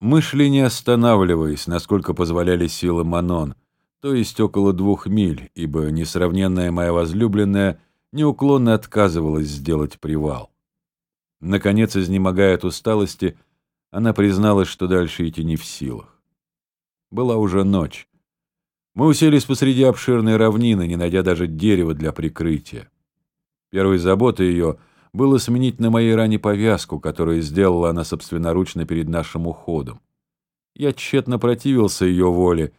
Мы шли не останавливаясь, насколько позволяли силы Манон, то есть около двух миль, ибо несравненная моя возлюбленная неуклонно отказывалась сделать привал. Наконец, изнемогая от усталости, она призналась, что дальше идти не в силах. Была уже ночь. Мы уселись посреди обширной равнины, не найдя даже дерева для прикрытия. Первой заботой ее — было сменить на моей ране повязку, которую сделала она собственноручно перед нашим уходом. Я тщетно противился ее воле.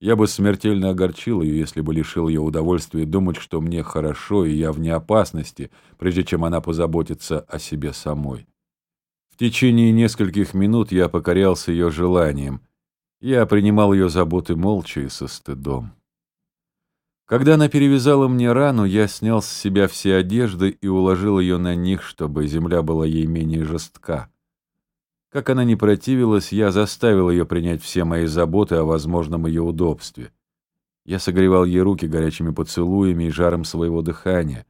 Я бы смертельно огорчил ее, если бы лишил ее удовольствия думать, что мне хорошо и я вне опасности, прежде чем она позаботится о себе самой. В течение нескольких минут я покорялся ее желанием. Я принимал ее заботы молча и со стыдом. Когда она перевязала мне рану, я снял с себя все одежды и уложил ее на них, чтобы земля была ей менее жестка. Как она не противилась, я заставил ее принять все мои заботы о возможном ее удобстве. Я согревал ей руки горячими поцелуями и жаром своего дыхания.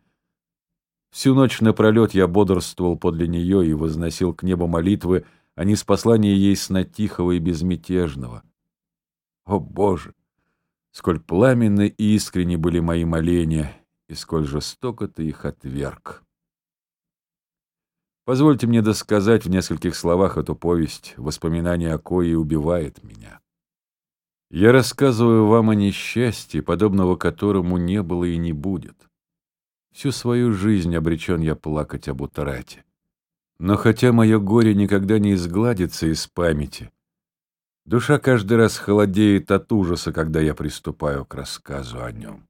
Всю ночь напролет я бодрствовал подле нее и возносил к небу молитвы о неспослании ей сна тихого и безмятежного. О, Боже! Сколь пламенны и искренни были мои моления, и сколь жестоко ты их отверг. Позвольте мне досказать в нескольких словах эту повесть, воспоминание о кое убивает меня. Я рассказываю вам о несчастье, подобного которому не было и не будет. Всю свою жизнь обречен я плакать об утрате. Но хотя мое горе никогда не изгладится из памяти, Душа каждый раз холодеет от ужаса, когда я приступаю к рассказу о нем.